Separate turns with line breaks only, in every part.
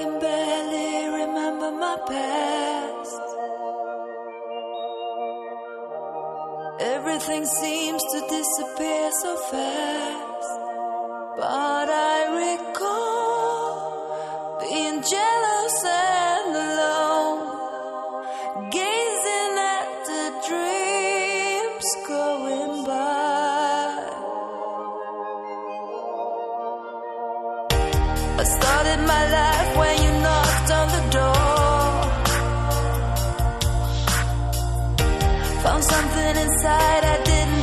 can barely remember my past. Everything seems to disappear so fast. But I recall being jealous and alone, gazing at the dreams going by. I started my life when inside. I didn't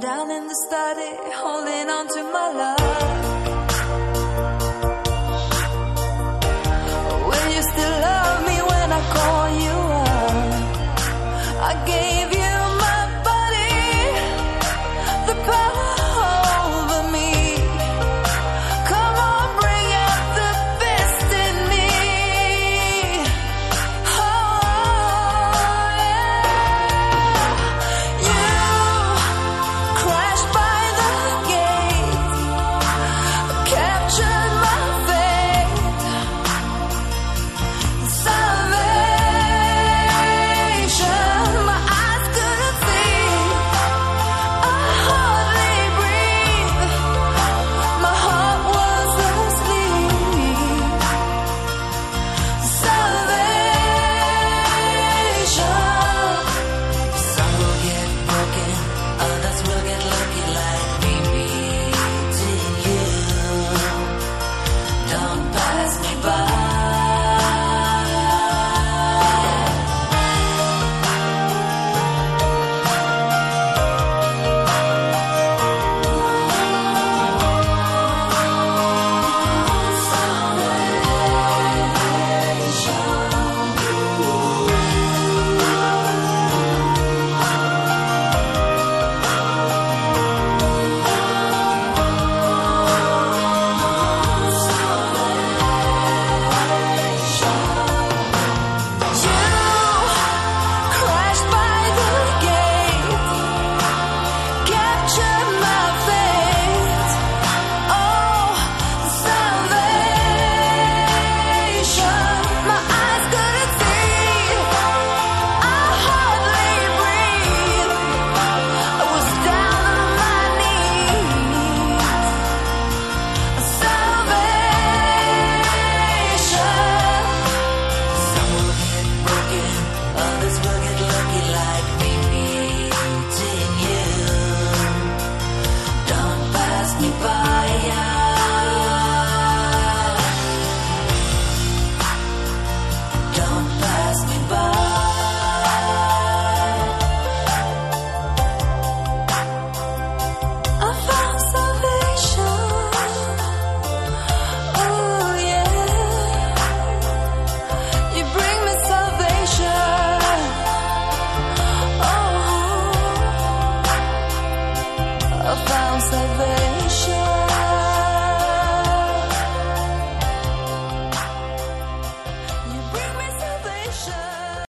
down in the study, holding on to my love.